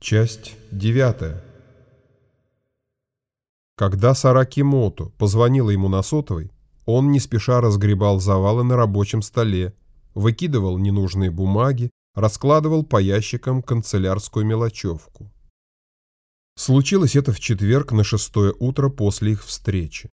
Часть девятая. Когда Сараки Мото позвонила ему на сотовый, он не спеша разгребал завалы на рабочем столе, выкидывал ненужные бумаги, раскладывал по ящикам канцелярскую мелочевку. Случилось это в четверг на шестое утро после их встречи.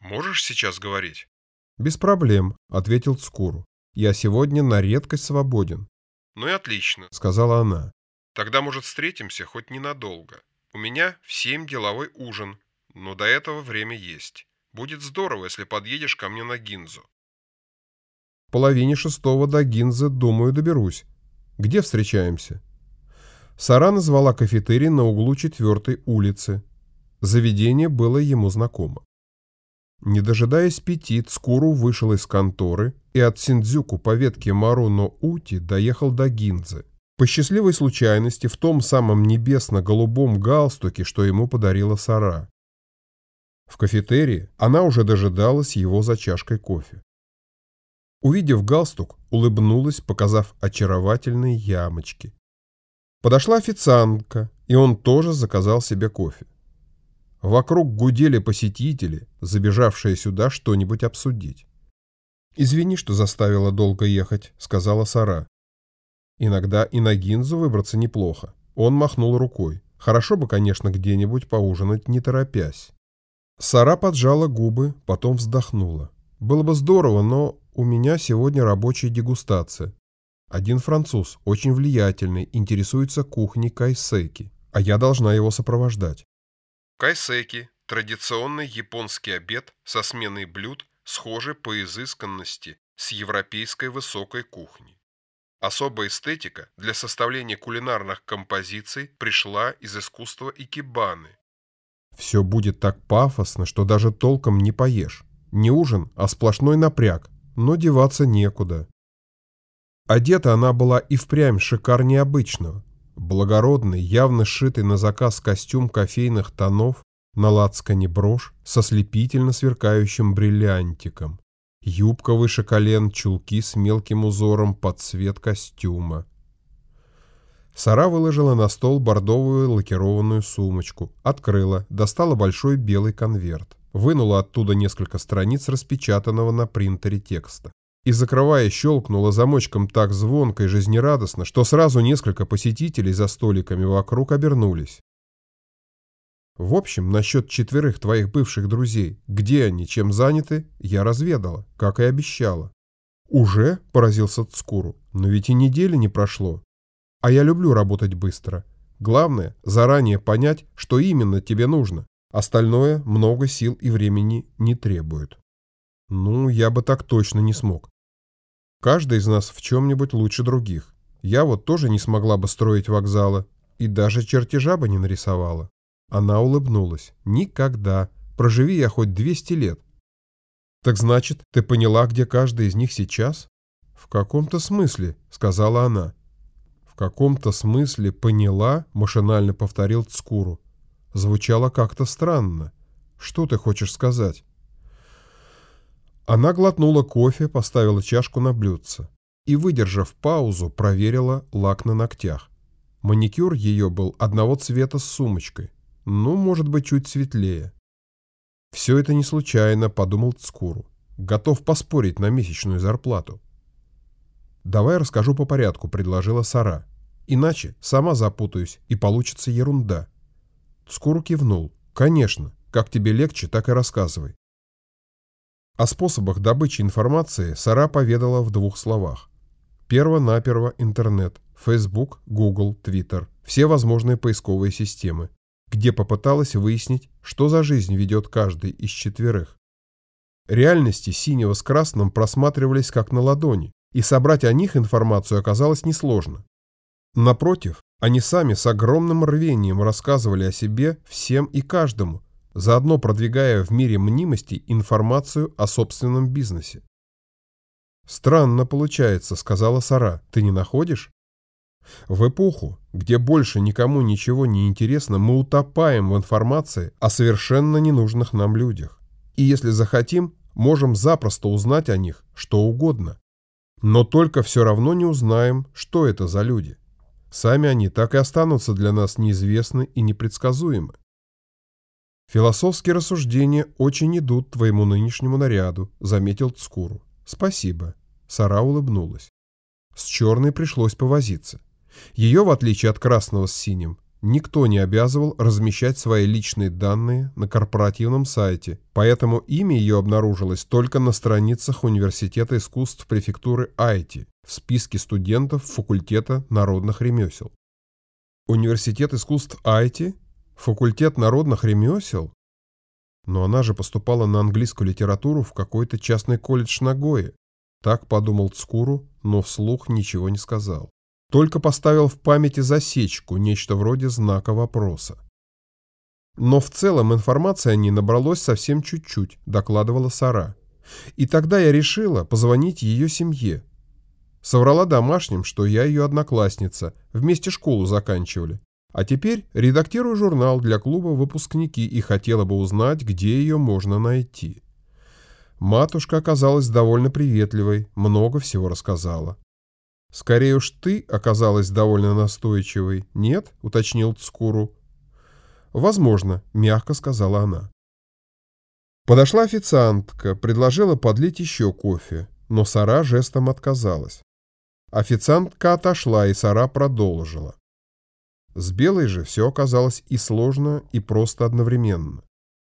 «Можешь сейчас говорить?» «Без проблем», — ответил Цкуру. «Я сегодня на редкость свободен», «Ну и отлично. — сказала она. Тогда, может, встретимся хоть ненадолго. У меня в семь деловой ужин, но до этого время есть. Будет здорово, если подъедешь ко мне на Гинзу». В половине шестого до Гинзы, думаю, доберусь. Где встречаемся? Сара назвала кафетерий на углу четвертой улицы. Заведение было ему знакомо. Не дожидаясь пяти, Цкуру вышел из конторы и от Синдзюку по ветке Маруно-Ути доехал до Гинзы. По счастливой случайности в том самом небесно-голубом галстуке, что ему подарила Сара. В кафетерии она уже дожидалась его за чашкой кофе. Увидев галстук, улыбнулась, показав очаровательные ямочки. Подошла официантка, и он тоже заказал себе кофе. Вокруг гудели посетители, забежавшие сюда что-нибудь обсудить. «Извини, что заставила долго ехать», — сказала Сара. «Иногда и на Гинзу выбраться неплохо». Он махнул рукой. «Хорошо бы, конечно, где-нибудь поужинать, не торопясь». Сара поджала губы, потом вздохнула. «Было бы здорово, но у меня сегодня рабочая дегустация. Один француз, очень влиятельный, интересуется кухней кайсеки, а я должна его сопровождать. Кайсеки – традиционный японский обед со сменой блюд, схожий по изысканности с европейской высокой кухней. Особая эстетика для составления кулинарных композиций пришла из искусства икебаны. Все будет так пафосно, что даже толком не поешь. Не ужин, а сплошной напряг, но деваться некуда. Одета она была и впрямь шикарнее обычного. Благородный, явно сшитый на заказ костюм кофейных тонов, на лацкане брошь со слепительно сверкающим бриллиантиком, юбка выше колен, чулки с мелким узором под цвет костюма. Сара выложила на стол бордовую лакированную сумочку, открыла, достала большой белый конверт, вынула оттуда несколько страниц распечатанного на принтере текста и, закрывая, щелкнула замочком так звонко и жизнерадостно, что сразу несколько посетителей за столиками вокруг обернулись. В общем, насчет четверых твоих бывших друзей, где они, чем заняты, я разведала, как и обещала. Уже? — поразился Цкуру. Но ведь и недели не прошло. А я люблю работать быстро. Главное, заранее понять, что именно тебе нужно. Остальное много сил и времени не требует. Ну, я бы так точно не смог. Каждый из нас в чем-нибудь лучше других. Я вот тоже не смогла бы строить вокзалы и даже чертежа бы не нарисовала. Она улыбнулась. Никогда. Проживи я хоть 200 лет. Так значит, ты поняла, где каждый из них сейчас? В каком-то смысле, сказала она. В каком-то смысле поняла, машинально повторил Цкуру. Звучало как-то странно. Что ты хочешь сказать? Она глотнула кофе, поставила чашку на блюдце и, выдержав паузу, проверила лак на ногтях. Маникюр ее был одного цвета с сумочкой, ну, может быть, чуть светлее. Все это не случайно, подумал Цкуру. Готов поспорить на месячную зарплату. «Давай расскажу по порядку», — предложила Сара. «Иначе сама запутаюсь, и получится ерунда». Цкуру кивнул. «Конечно, как тебе легче, так и рассказывай». О способах добычи информации Сара поведала в двух словах. Перво-наперво интернет, Facebook, Google, Twitter, все возможные поисковые системы, где попыталась выяснить, что за жизнь ведет каждый из четверых. Реальности синего с красным просматривались как на ладони, и собрать о них информацию оказалось несложно. Напротив, они сами с огромным рвением рассказывали о себе всем и каждому, заодно продвигая в мире мнимости информацию о собственном бизнесе. «Странно получается», — сказала Сара. «Ты не находишь?» В эпоху, где больше никому ничего не интересно, мы утопаем в информации о совершенно ненужных нам людях. И если захотим, можем запросто узнать о них что угодно. Но только все равно не узнаем, что это за люди. Сами они так и останутся для нас неизвестны и непредсказуемы. Философские рассуждения очень идут твоему нынешнему наряду, заметил Цкуру. Спасибо. Сара улыбнулась. С черной пришлось повозиться. Ее, в отличие от красного с синим, никто не обязывал размещать свои личные данные на корпоративном сайте, поэтому имя ее обнаружилось только на страницах Университета искусств префектуры Айти в списке студентов факультета народных ремесел. Университет искусств Айти? Факультет народных ремесел? Но она же поступала на английскую литературу в какой-то частный колледж Нагое. Так подумал Цкуру, но вслух ничего не сказал. Только поставил в памяти засечку, нечто вроде знака вопроса. Но в целом информации о ней набралось совсем чуть-чуть, докладывала Сара. И тогда я решила позвонить ее семье. Соврала домашним, что я ее одноклассница, вместе школу заканчивали. А теперь редактирую журнал для клуба «Выпускники» и хотела бы узнать, где ее можно найти. Матушка оказалась довольно приветливой, много всего рассказала. «Скорее уж ты оказалась довольно настойчивой, нет?» — уточнил Цкуру. «Возможно», — мягко сказала она. Подошла официантка, предложила подлить еще кофе, но Сара жестом отказалась. Официантка отошла, и Сара продолжила. С Белой же все оказалось и сложно, и просто одновременно.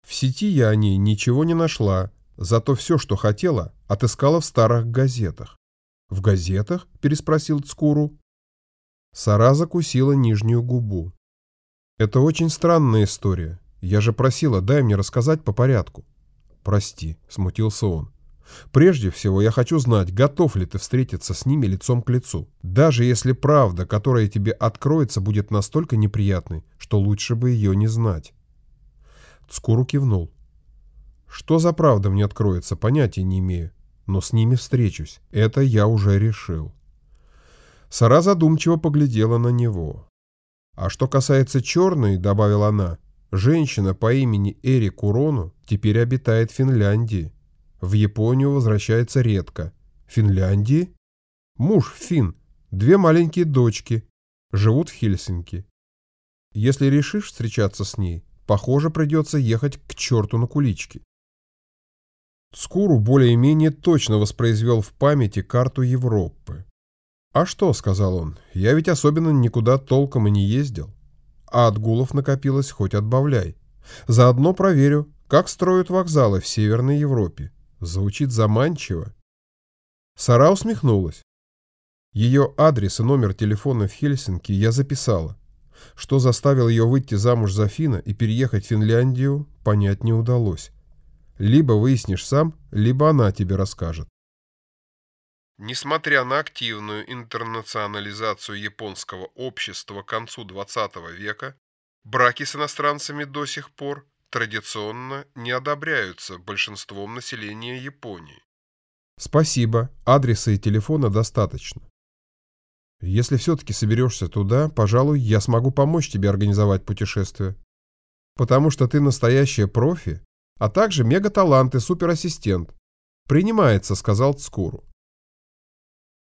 В сети я о ней ничего не нашла, зато все, что хотела, отыскала в старых газетах. «В газетах?» – переспросил Цкуру. Сара закусила нижнюю губу. «Это очень странная история. Я же просила, дай мне рассказать по порядку». «Прости», – смутился он. «Прежде всего я хочу знать, готов ли ты встретиться с ними лицом к лицу, даже если правда, которая тебе откроется, будет настолько неприятной, что лучше бы ее не знать». Цкуру кивнул. «Что за правда мне откроется, понятия не имею но с ними встречусь. Это я уже решил. Сара задумчиво поглядела на него. А что касается черной, добавила она, женщина по имени Эри Курону теперь обитает в Финляндии. В Японию возвращается редко. Финляндии? Муж фин, две маленькие дочки, живут в Хельсинки. Если решишь встречаться с ней, похоже, придется ехать к черту на кулички. Скуру более-менее точно воспроизвел в памяти карту Европы. «А что?» — сказал он. «Я ведь особенно никуда толком и не ездил. А отгулов накопилось хоть отбавляй. Заодно проверю, как строят вокзалы в Северной Европе. Звучит заманчиво». Сара усмехнулась. Ее адрес и номер телефона в Хельсинки я записала. Что заставил ее выйти замуж за Фина и переехать в Финляндию, понять не удалось. Либо выяснишь сам, либо она тебе расскажет. Несмотря на активную интернационализацию японского общества к концу XX века, браки с иностранцами до сих пор традиционно не одобряются большинством населения Японии. Спасибо, адреса и телефона достаточно. Если все-таки соберешься туда, пожалуй, я смогу помочь тебе организовать путешествие. Потому что ты настоящая профи, а также мегаталант и суперассистент. «Принимается», — сказал Цкуру.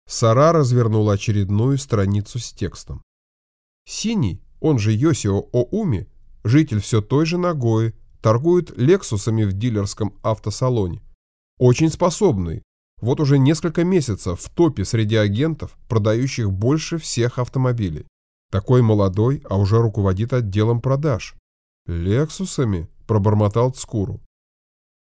Сара развернула очередную страницу с текстом. Синий, он же Йосио Оуми, житель все той же Нагои, торгует лексусами в дилерском автосалоне. Очень способный. Вот уже несколько месяцев в топе среди агентов, продающих больше всех автомобилей. Такой молодой, а уже руководит отделом продаж. «Лексусами?» – пробормотал Цкуру.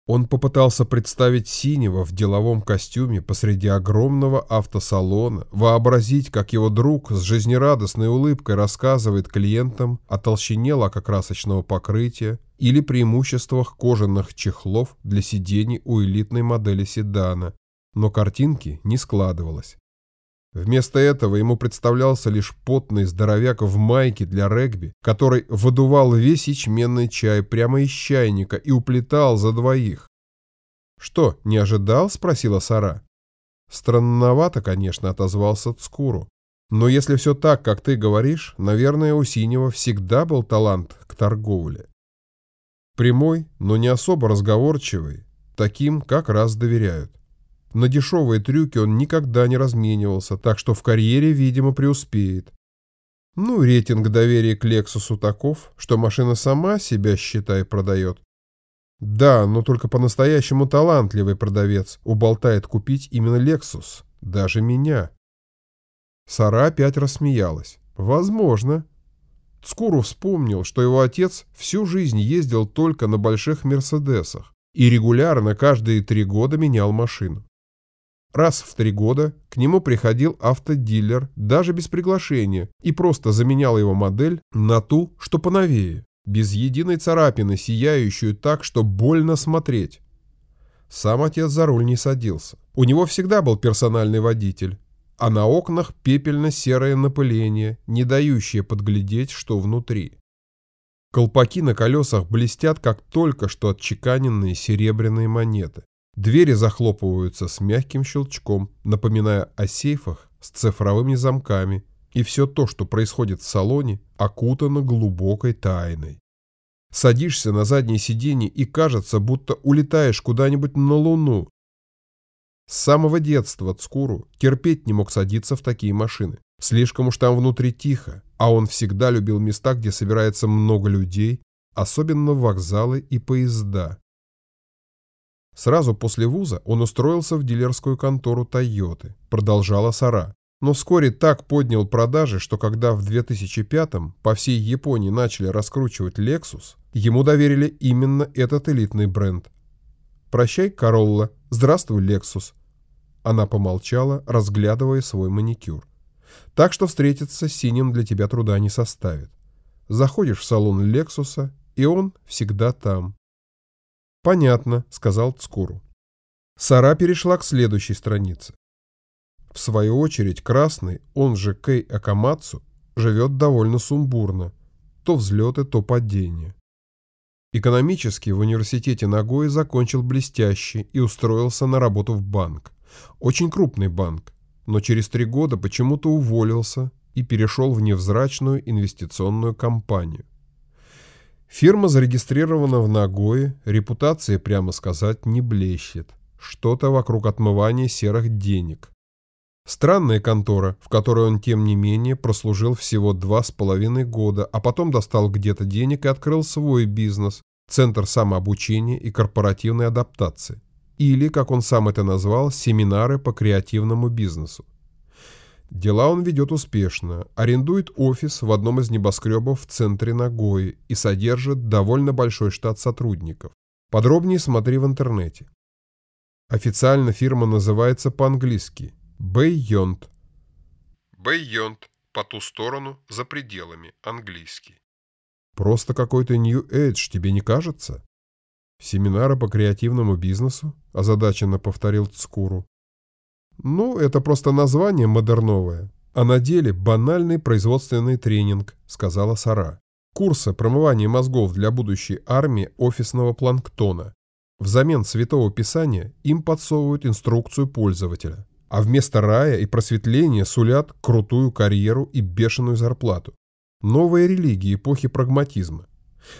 Он попытался представить Синего в деловом костюме посреди огромного автосалона, вообразить, как его друг с жизнерадостной улыбкой рассказывает клиентам о толщине лакокрасочного покрытия или преимуществах кожаных чехлов для сидений у элитной модели седана, но картинки не складывалось. Вместо этого ему представлялся лишь потный здоровяк в майке для регби, который выдувал весь ячменный чай прямо из чайника и уплетал за двоих. «Что, не ожидал?» – спросила Сара. Странновато, конечно, отозвался Цкуру. Но если все так, как ты говоришь, наверное, у Синего всегда был талант к торговле. Прямой, но не особо разговорчивый, таким как раз доверяют. На дешевые трюки он никогда не разменивался, так что в карьере, видимо, преуспеет. Ну, рейтинг доверия к Лексусу таков, что машина сама себя, считай, продает. Да, но только по-настоящему талантливый продавец уболтает купить именно Лексус, даже меня. Сара опять рассмеялась. Возможно. Цкуру вспомнил, что его отец всю жизнь ездил только на больших Мерседесах и регулярно каждые три года менял машину. Раз в три года к нему приходил автодилер, даже без приглашения, и просто заменял его модель на ту, что поновее, без единой царапины, сияющую так, что больно смотреть. Сам отец за руль не садился. У него всегда был персональный водитель, а на окнах пепельно-серое напыление, не дающее подглядеть, что внутри. Колпаки на колесах блестят, как только что отчеканенные серебряные монеты. Двери захлопываются с мягким щелчком, напоминая о сейфах с цифровыми замками, и все то, что происходит в салоне, окутано глубокой тайной. Садишься на заднее сиденье и кажется, будто улетаешь куда-нибудь на Луну. С самого детства Цкуру терпеть не мог садиться в такие машины. Слишком уж там внутри тихо, а он всегда любил места, где собирается много людей, особенно вокзалы и поезда. Сразу после вуза он устроился в дилерскую контору «Тойоты», продолжала Сара. Но вскоре так поднял продажи, что когда в 2005-м по всей Японии начали раскручивать Lexus, ему доверили именно этот элитный бренд. «Прощай, Королла. Здравствуй, Lexus». Она помолчала, разглядывая свой маникюр. «Так что встретиться с синим для тебя труда не составит. Заходишь в салон Лексуса, и он всегда там. «Понятно», — сказал Цкуру. Сара перешла к следующей странице. В свою очередь, Красный, он же Кей Акамацу, живет довольно сумбурно. То взлеты, то падения. Экономически в университете Нагои закончил блестяще и устроился на работу в банк. Очень крупный банк, но через три года почему-то уволился и перешел в невзрачную инвестиционную компанию. Фирма зарегистрирована в Нагое, репутация, прямо сказать, не блещет. Что-то вокруг отмывания серых денег. Странная контора, в которой он, тем не менее, прослужил всего два с половиной года, а потом достал где-то денег и открыл свой бизнес – Центр самообучения и корпоративной адаптации. Или, как он сам это назвал, семинары по креативному бизнесу. Дела он ведет успешно, арендует офис в одном из небоскребов в центре Нагои и содержит довольно большой штат сотрудников. Подробнее смотри в интернете. Официально фирма называется по-английски Beyond. Beyond – по ту сторону, за пределами, английский. Просто какой-то New Age, тебе не кажется? Семинары по креативному бизнесу? Озадаченно повторил Цкуру. Ну, это просто название модерновое. А на деле банальный производственный тренинг, сказала Сара. Курсы промывания мозгов для будущей армии офисного планктона. Взамен Святого Писания им подсовывают инструкцию пользователя. А вместо рая и просветления сулят крутую карьеру и бешеную зарплату. Новая религия эпохи прагматизма.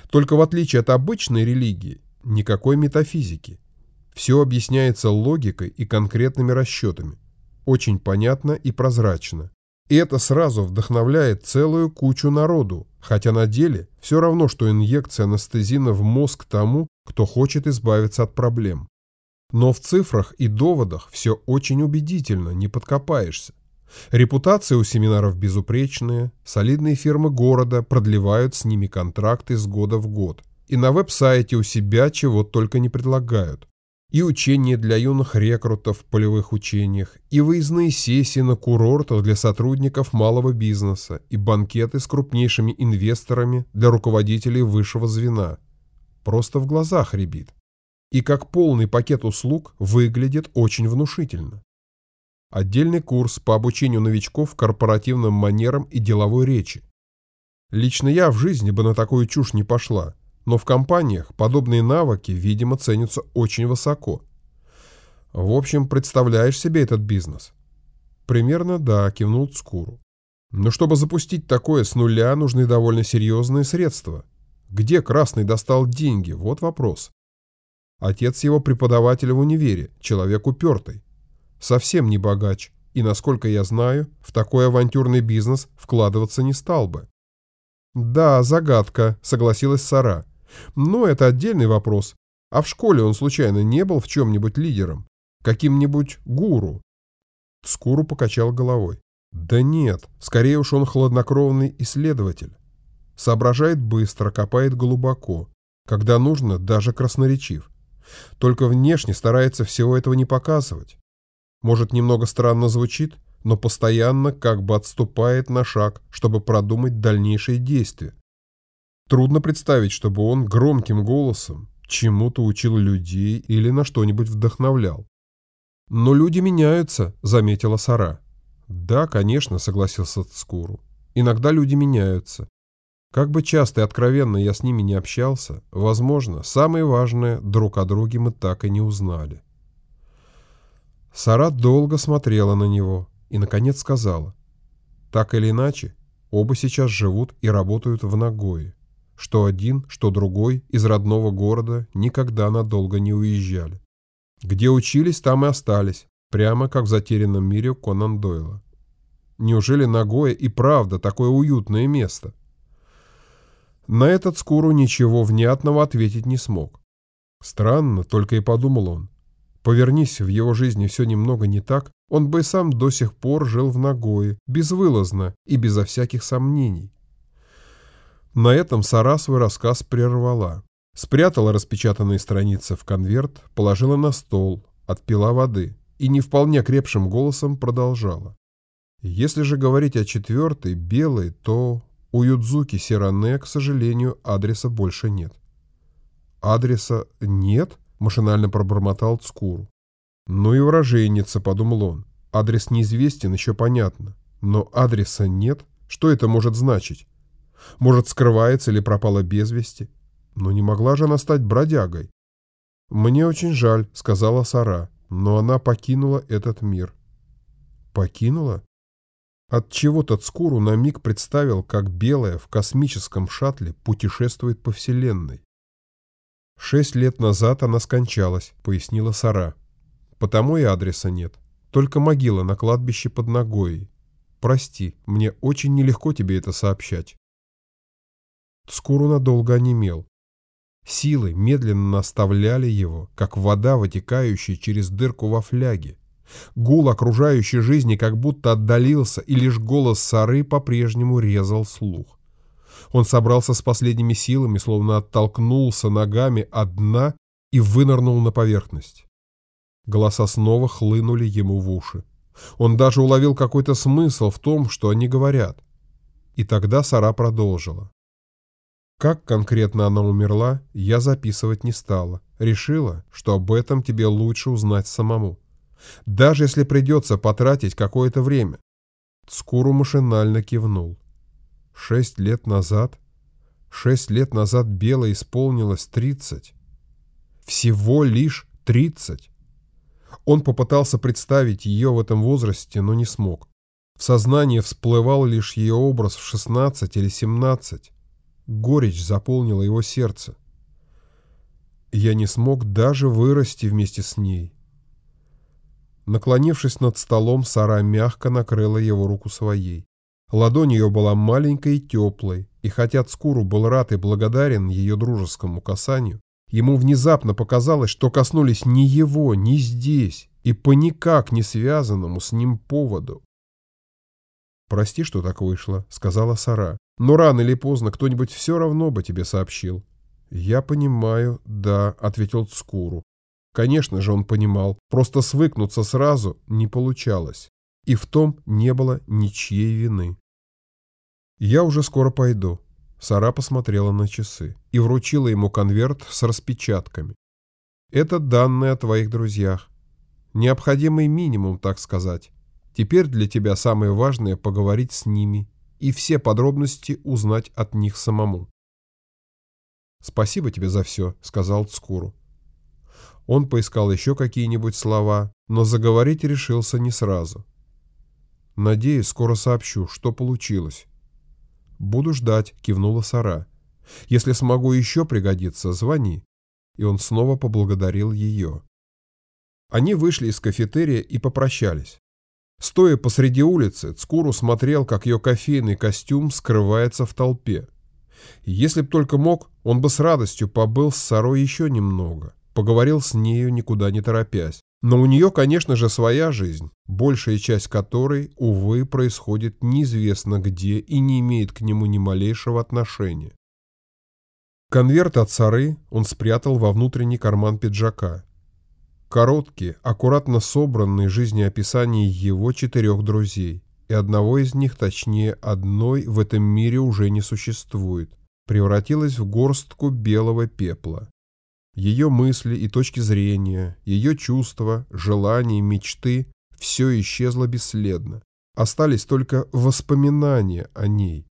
Только в отличие от обычной религии, никакой метафизики. Все объясняется логикой и конкретными расчетами. Очень понятно и прозрачно. И это сразу вдохновляет целую кучу народу, хотя на деле все равно, что инъекция анестезина в мозг тому, кто хочет избавиться от проблем. Но в цифрах и доводах все очень убедительно, не подкопаешься. Репутация у семинаров безупречная, солидные фирмы города продлевают с ними контракты с года в год. И на веб-сайте у себя чего только не предлагают и учения для юных рекрутов в полевых учениях, и выездные сессии на курортах для сотрудников малого бизнеса, и банкеты с крупнейшими инвесторами для руководителей высшего звена. Просто в глазах рябит. И как полный пакет услуг выглядит очень внушительно. Отдельный курс по обучению новичков корпоративным манерам и деловой речи. Лично я в жизни бы на такую чушь не пошла, но в компаниях подобные навыки, видимо, ценятся очень высоко. В общем, представляешь себе этот бизнес? Примерно да, кивнул Цкуру. Но чтобы запустить такое с нуля, нужны довольно серьезные средства. Где Красный достал деньги? Вот вопрос. Отец его преподавателя в универе, человек упертый. Совсем не богач, и, насколько я знаю, в такой авантюрный бизнес вкладываться не стал бы. «Да, загадка», — согласилась Сара. «Но это отдельный вопрос. А в школе он случайно не был в чем-нибудь лидером? Каким-нибудь гуру?» Скуру покачал головой. «Да нет, скорее уж он хладнокровный исследователь. Соображает быстро, копает глубоко. Когда нужно, даже красноречив. Только внешне старается всего этого не показывать. Может, немного странно звучит, но постоянно как бы отступает на шаг, чтобы продумать дальнейшие действия. Трудно представить, чтобы он громким голосом чему-то учил людей или на что-нибудь вдохновлял. «Но люди меняются», — заметила Сара. «Да, конечно», — согласился Цкуру. «Иногда люди меняются. Как бы часто и откровенно я с ними не общался, возможно, самое важное, друг о друге мы так и не узнали». Сара долго смотрела на него и, наконец, сказала. «Так или иначе, оба сейчас живут и работают в Нагое. Что один, что другой из родного города никогда надолго не уезжали. Где учились, там и остались, прямо как в затерянном мире Конан Дойла. Неужели Нагоя и правда такое уютное место? На этот Скуру ничего внятного ответить не смог. Странно, только и подумал он. Повернись в его жизни все немного не так, он бы и сам до сих пор жил в Нагое, безвылазно и безо всяких сомнений. На этом Сара свой рассказ прервала. Спрятала распечатанные страницы в конверт, положила на стол, отпила воды и не вполне крепшим голосом продолжала. Если же говорить о четвертой, белой, то у Юдзуки Сиране, к сожалению, адреса больше нет. «Адреса нет?» – машинально пробормотал Цкуру. «Ну и выраженница», – подумал он. «Адрес неизвестен, еще понятно. Но адреса нет? Что это может значить? Может, скрывается или пропала без вести? Но не могла же она стать бродягой. «Мне очень жаль», — сказала Сара, но она покинула этот мир. Покинула? От чего-то Цкуру на миг представил, как белая в космическом шаттле путешествует по Вселенной. «Шесть лет назад она скончалась», — пояснила Сара. «Потому и адреса нет. Только могила на кладбище под Ногой. Прости, мне очень нелегко тебе это сообщать». Цкуру надолго онемел. Силы медленно наставляли его, как вода, вытекающая через дырку во фляге. Гул окружающей жизни как будто отдалился, и лишь голос Сары по-прежнему резал слух. Он собрался с последними силами, словно оттолкнулся ногами от дна и вынырнул на поверхность. Голоса снова хлынули ему в уши. Он даже уловил какой-то смысл в том, что они говорят. И тогда Сара продолжила. Как конкретно она умерла, я записывать не стала. Решила, что об этом тебе лучше узнать самому. Даже если придется потратить какое-то время. Скуру машинально кивнул. Шесть лет назад? Шесть лет назад Белой исполнилось тридцать. Всего лишь тридцать. Он попытался представить ее в этом возрасте, но не смог. В сознании всплывал лишь ее образ в шестнадцать или семнадцать. Горечь заполнила его сердце. Я не смог даже вырасти вместе с ней. Наклонившись над столом, Сара мягко накрыла его руку своей. Ладонь ее была маленькой и теплой, и хотя Цкуру был рад и благодарен ее дружескому касанию, ему внезапно показалось, что коснулись не его, ни здесь, и по никак не связанному с ним поводу. «Прости, что так вышло», — сказала Сара. «Но рано или поздно кто-нибудь все равно бы тебе сообщил». «Я понимаю, да», — ответил Цкуру. Конечно же, он понимал, просто свыкнуться сразу не получалось. И в том не было ничьей вины. «Я уже скоро пойду», — Сара посмотрела на часы и вручила ему конверт с распечатками. «Это данные о твоих друзьях. Необходимый минимум, так сказать. Теперь для тебя самое важное поговорить с ними и все подробности узнать от них самому. «Спасибо тебе за все», — сказал Цкуру. Он поискал еще какие-нибудь слова, но заговорить решился не сразу. «Надеюсь, скоро сообщу, что получилось». «Буду ждать», — кивнула Сара. «Если смогу еще пригодиться, звони». И он снова поблагодарил ее. Они вышли из кафетерия и попрощались. Стоя посреди улицы, Цкуру смотрел, как ее кофейный костюм скрывается в толпе. Если б только мог, он бы с радостью побыл с Сарой еще немного, поговорил с нею, никуда не торопясь. Но у нее, конечно же, своя жизнь, большая часть которой, увы, происходит неизвестно где и не имеет к нему ни малейшего отношения. Конверт от Сары он спрятал во внутренний карман пиджака. Короткие, аккуратно собранные жизнеописания его четырех друзей, и одного из них, точнее одной, в этом мире уже не существует, превратилась в горстку белого пепла. Ее мысли и точки зрения, ее чувства, желания, мечты – все исчезло бесследно. Остались только воспоминания о ней.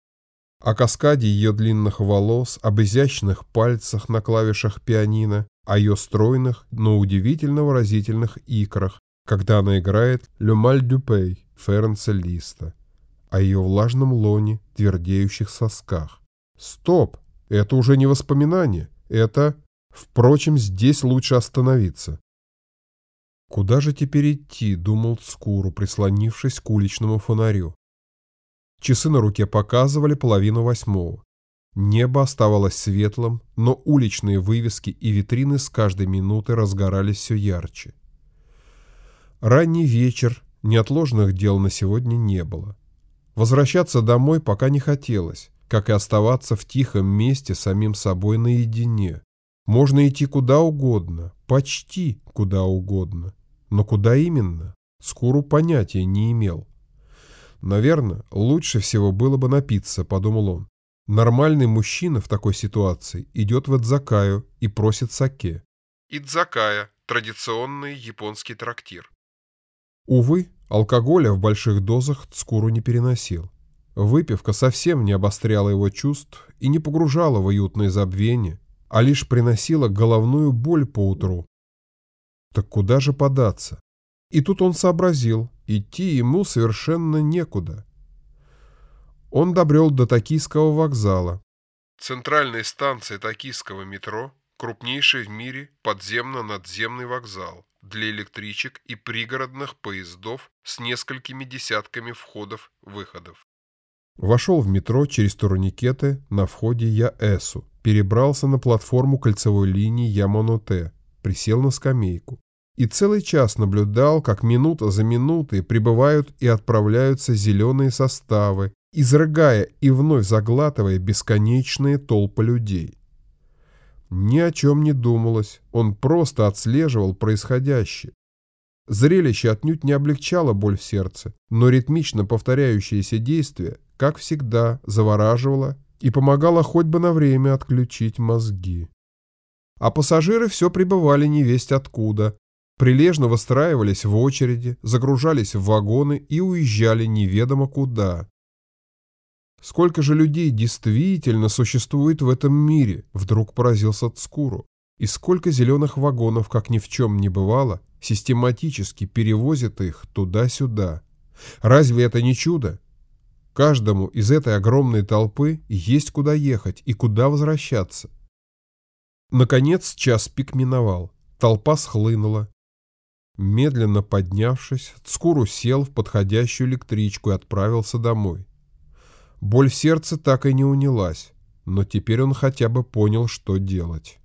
О каскаде ее длинных волос, об изящных пальцах на клавишах пианино, о ее стройных, но удивительно выразительных икрах, когда она играет «Le mal du pays» Ференца Листа, о ее влажном лоне, твердеющих сосках. Стоп! Это уже не воспоминание, это... Впрочем, здесь лучше остановиться. Куда же теперь идти, думал Цкуру, прислонившись к уличному фонарю. Часы на руке показывали половину восьмого. Небо оставалось светлым, но уличные вывески и витрины с каждой минуты разгорались все ярче. Ранний вечер, неотложных дел на сегодня не было. Возвращаться домой пока не хотелось, как и оставаться в тихом месте самим собой наедине. Можно идти куда угодно, почти куда угодно. Но куда именно? Скуру понятия не имел. Наверное, лучше всего было бы напиться, подумал он. Нормальный мужчина в такой ситуации идет в Идзакаю и просит саке. Идзакая – традиционный японский трактир. Увы, алкоголя в больших дозах Цкуру не переносил. Выпивка совсем не обостряла его чувств и не погружала в уютное забвение, а лишь приносила головную боль по утру. Так куда же податься? И тут он сообразил, идти ему совершенно некуда. Он добрел до Токийского вокзала. Центральной станции Токийского метро – крупнейший в мире подземно-надземный вокзал для электричек и пригородных поездов с несколькими десятками входов-выходов. Вошел в метро через турникеты на входе Яэсу, перебрался на платформу кольцевой линии Ямоноте, присел на скамейку и целый час наблюдал, как минута за минутой прибывают и отправляются зеленые составы, изрыгая и вновь заглатывая бесконечные толпы людей. Ни о чем не думалось, он просто отслеживал происходящее. Зрелище отнюдь не облегчало боль в сердце, но ритмично повторяющееся действие, как всегда, завораживало и помогало хоть бы на время отключить мозги. А пассажиры все прибывали невесть откуда, прилежно выстраивались в очереди, загружались в вагоны и уезжали неведомо куда. Сколько же людей действительно существует в этом мире, вдруг поразился Цкуру. И сколько зеленых вагонов, как ни в чем не бывало, систематически перевозят их туда-сюда. Разве это не чудо? Каждому из этой огромной толпы есть куда ехать и куда возвращаться. Наконец час пик миновал. Толпа схлынула. Медленно поднявшись, Цкуру сел в подходящую электричку и отправился домой. Боль в сердце так и не унялась, но теперь он хотя бы понял, что делать.